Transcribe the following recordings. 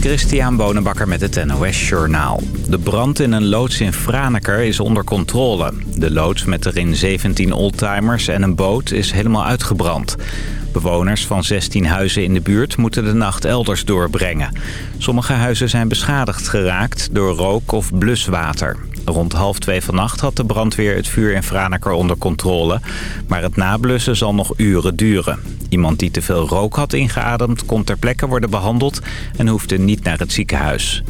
Christian Bonenbakker met het NOS Journaal. De brand in een loods in Franeker is onder controle. De loods met erin 17 oldtimers en een boot is helemaal uitgebrand. Bewoners van 16 huizen in de buurt moeten de nacht elders doorbrengen. Sommige huizen zijn beschadigd geraakt door rook of bluswater. Rond half twee vannacht had de brandweer het vuur in Franeker onder controle. Maar het nablussen zal nog uren duren. Iemand die te veel rook had ingeademd kon ter plekke worden behandeld en hoefde niet naar het ziekenhuis.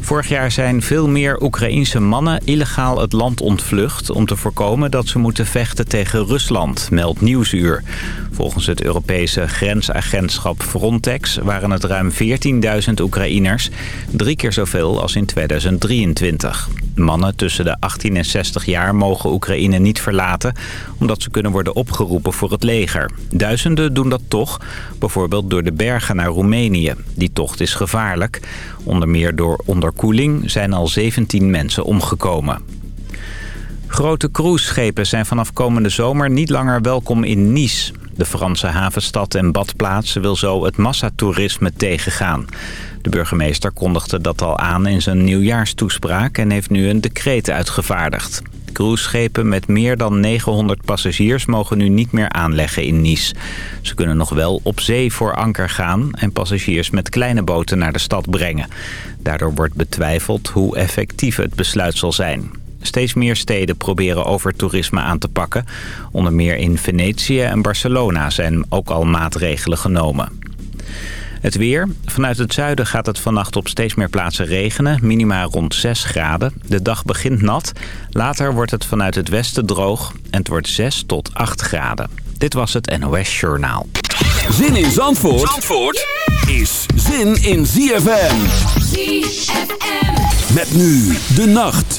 Vorig jaar zijn veel meer Oekraïense mannen illegaal het land ontvlucht... om te voorkomen dat ze moeten vechten tegen Rusland, meldt Nieuwsuur. Volgens het Europese grensagentschap Frontex waren het ruim 14.000 Oekraïners. Drie keer zoveel als in 2023. Mannen tussen de 18 en 60 jaar mogen Oekraïne niet verlaten... omdat ze kunnen worden opgeroepen voor het leger. Duizenden doen dat toch, bijvoorbeeld door de bergen naar Roemenië. Die tocht is gevaarlijk. Onder meer door onderkoeling zijn al 17 mensen omgekomen. Grote cruiseschepen zijn vanaf komende zomer niet langer welkom in Nice. De Franse havenstad en badplaats wil zo het massatoerisme tegengaan. De burgemeester kondigde dat al aan in zijn nieuwjaarstoespraak en heeft nu een decreet uitgevaardigd. Cruiseschepen met meer dan 900 passagiers mogen nu niet meer aanleggen in Nice. Ze kunnen nog wel op zee voor anker gaan en passagiers met kleine boten naar de stad brengen. Daardoor wordt betwijfeld hoe effectief het besluit zal zijn. Steeds meer steden proberen overtoerisme aan te pakken. Onder meer in Venetië en Barcelona zijn ook al maatregelen genomen. Het weer. Vanuit het zuiden gaat het vannacht op steeds meer plaatsen regenen. Minima rond 6 graden. De dag begint nat. Later wordt het vanuit het westen droog. En het wordt 6 tot 8 graden. Dit was het NOS Journaal. Zin in Zandvoort, Zandvoort is zin in ZFM. ZFM. Met nu de nacht.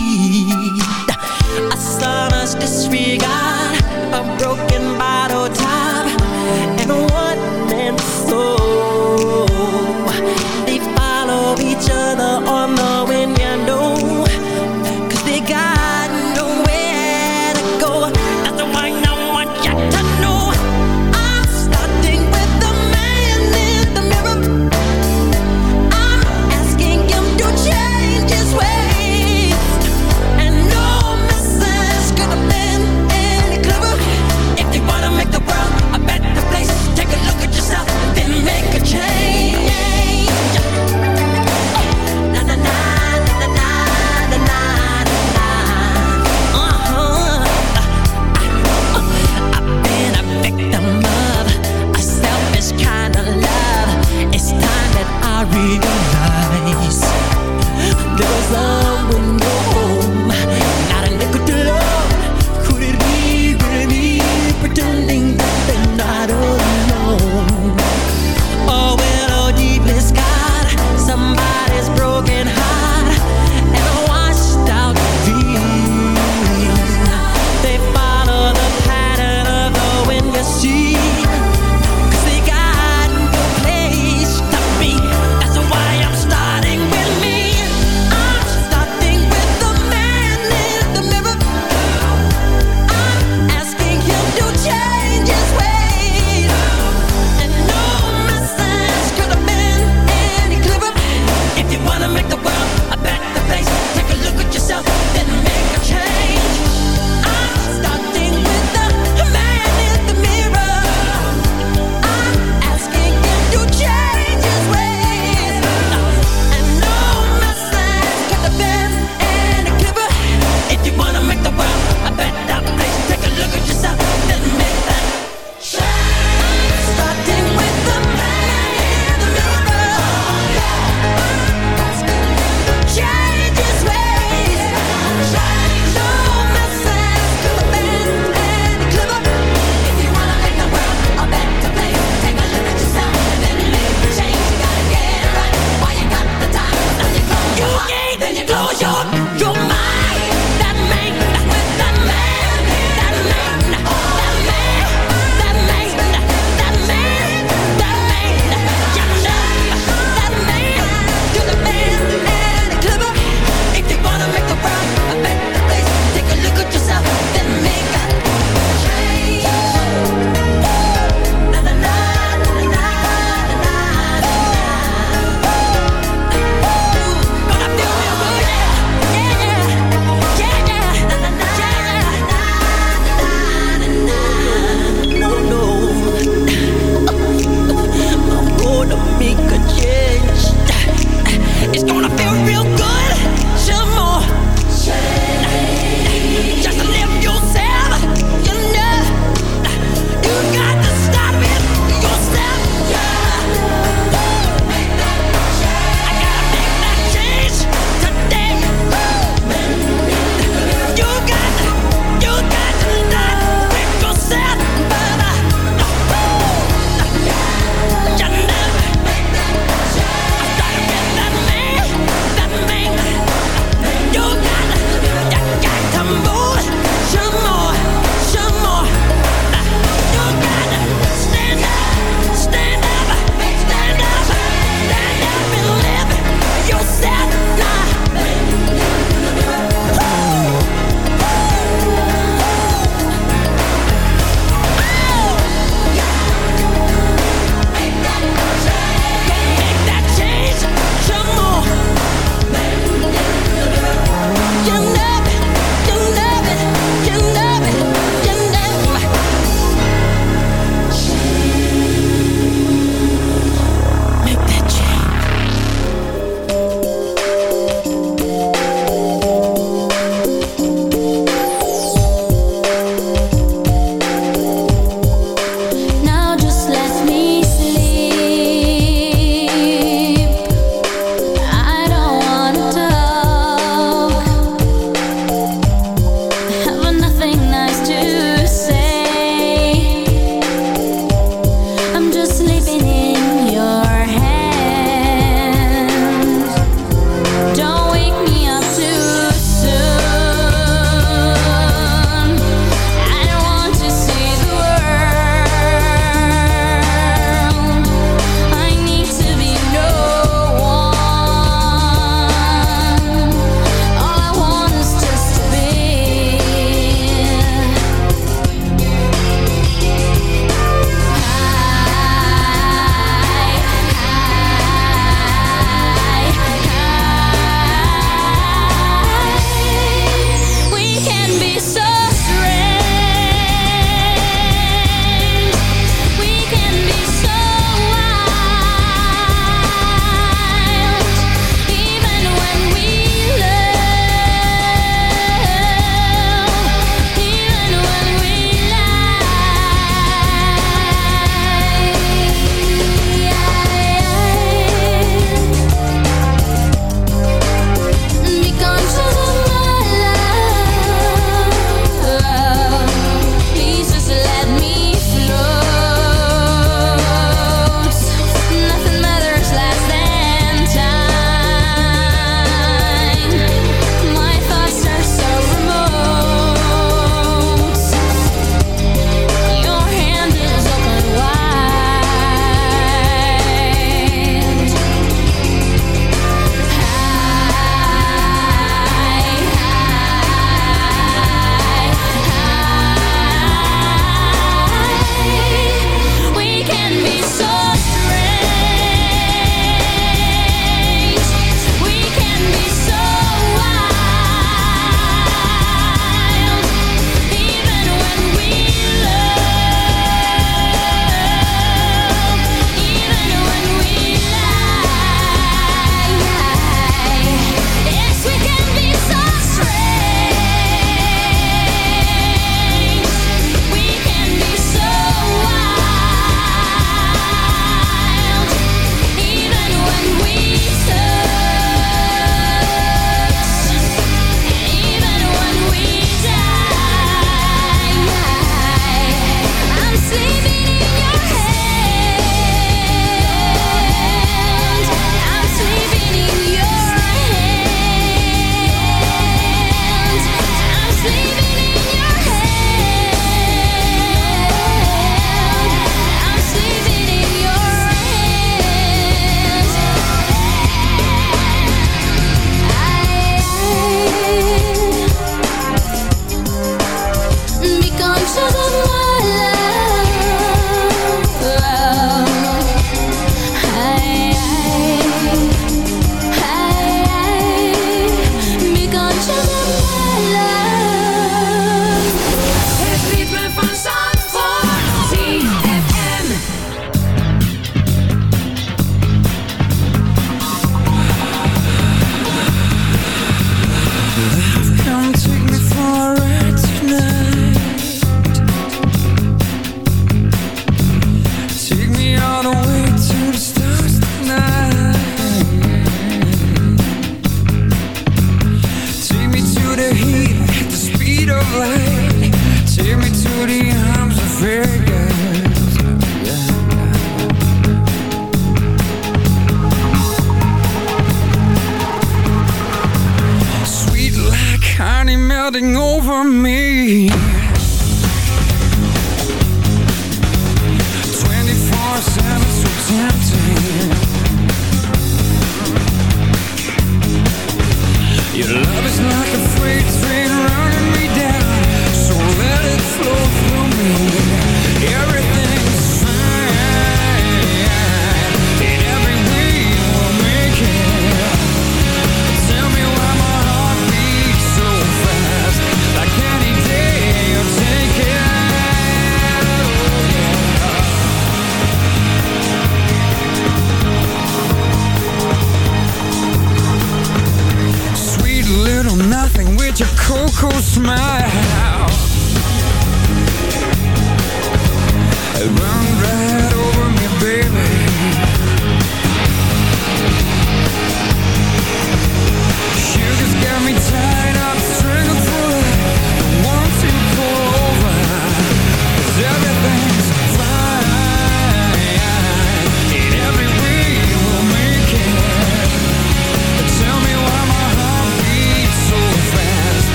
Disregard,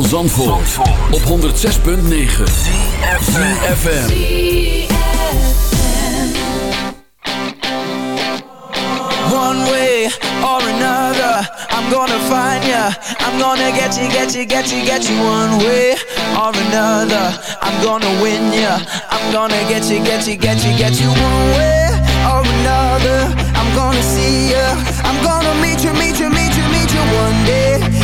van Zandvoort, op 106.9 CFFM One way or another I'm gonna find ya. I'm gonna get you, get you, get you, get you One way or another. I'm gonna win ya. I'm gonna get you, get you, get you, get you One way or another. I'm gonna see ya. I'm gonna meet you, meet you, meet you, meet you One day.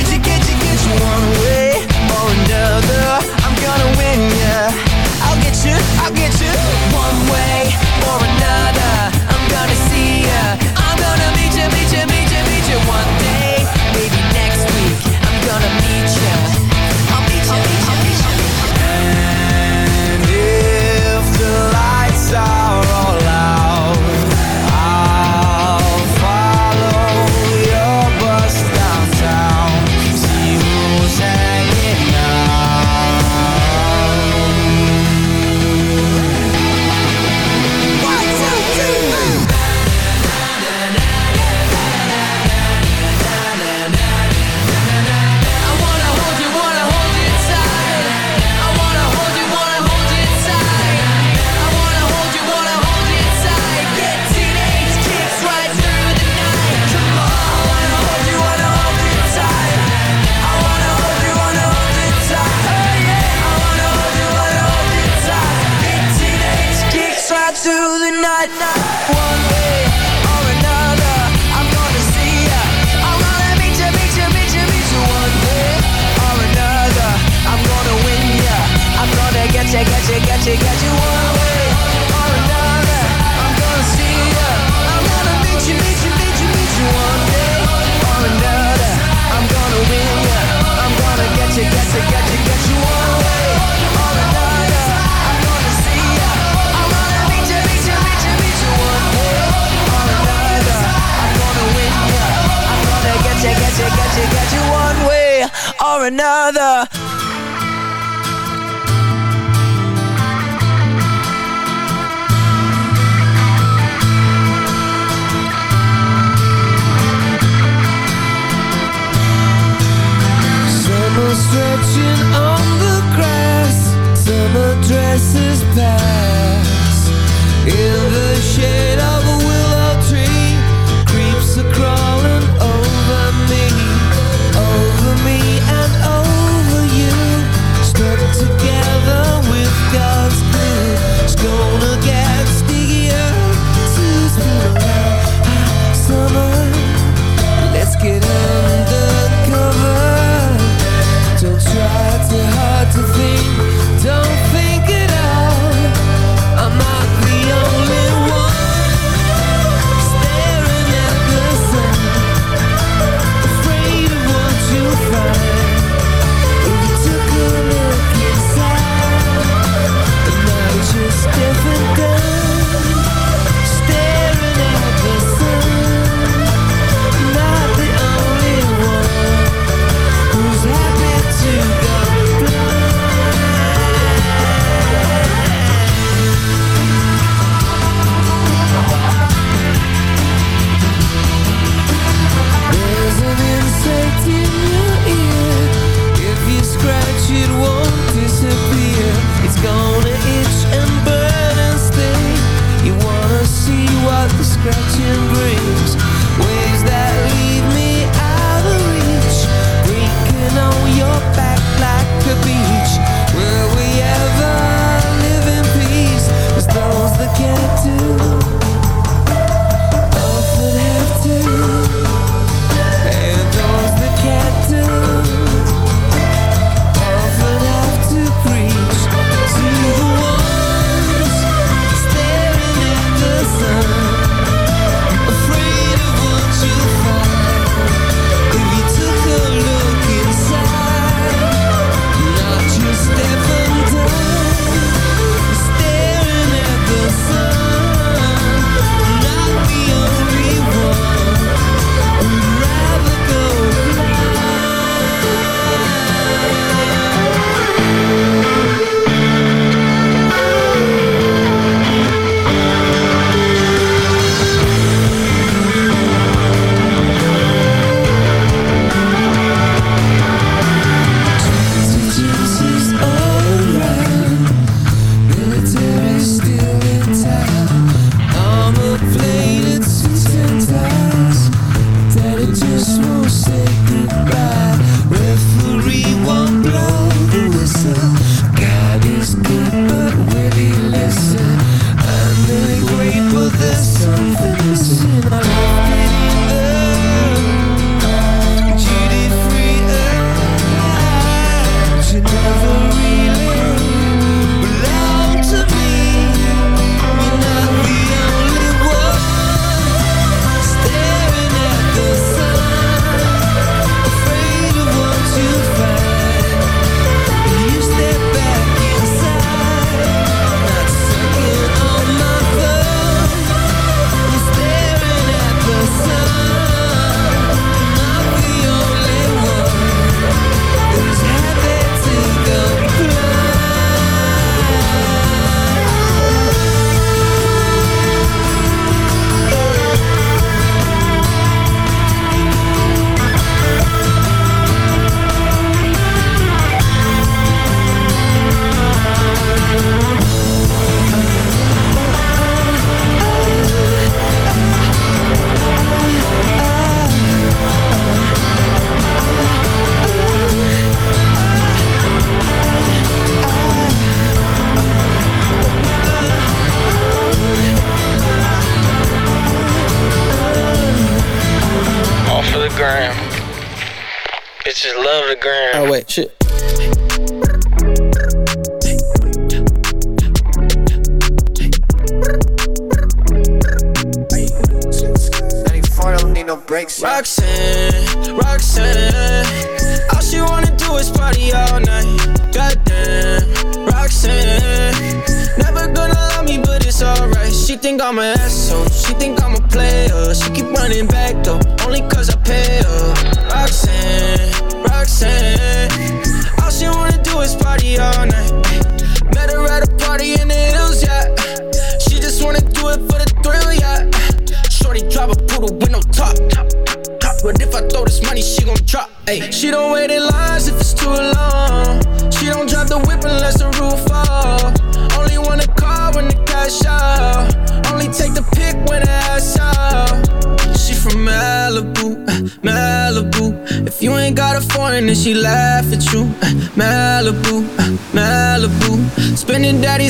Oh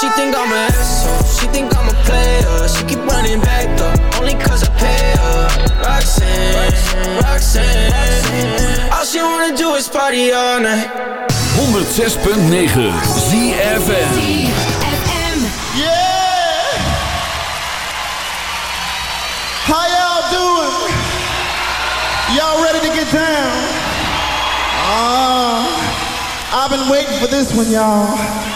She think I'm an asshole. She think I'm a player. She keep running back though, only cause I pay her. Roxanne, Roxanne. All she wanna do is party all night. 106.9 ZFM How y'all doing? Y'all ready to get down? Uh, I've been waiting for this one, y'all.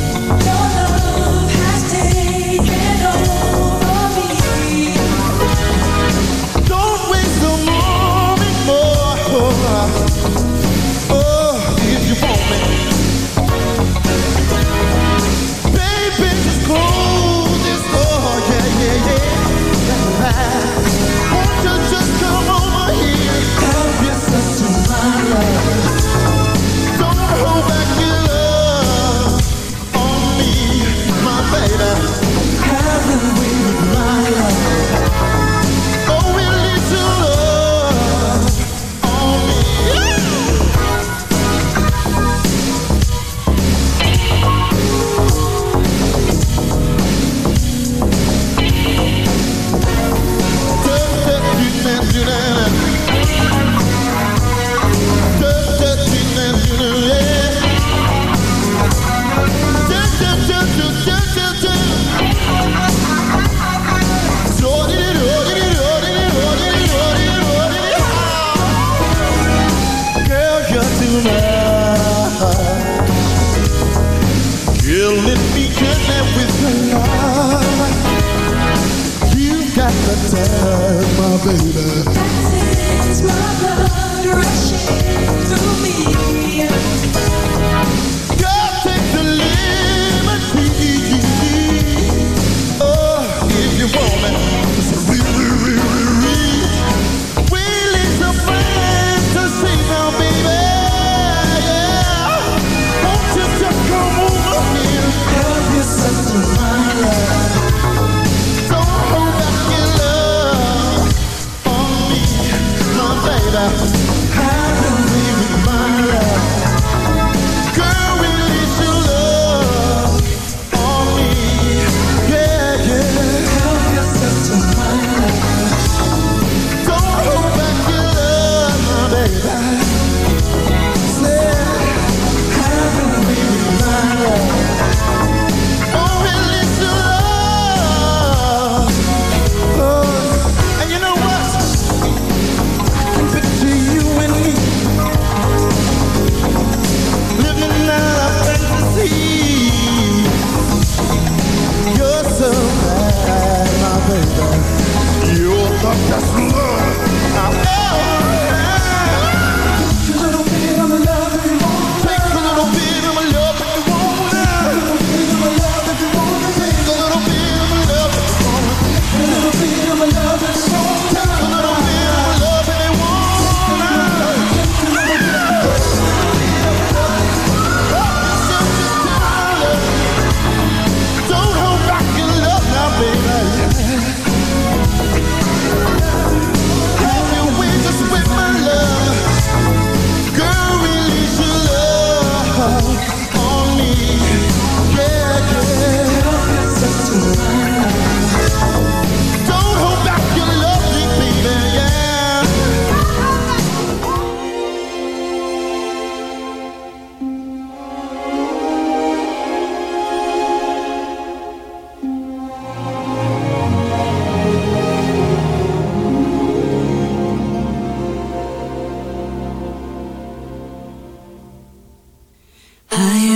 Won't just come over here can't you I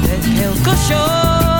del que eu cochou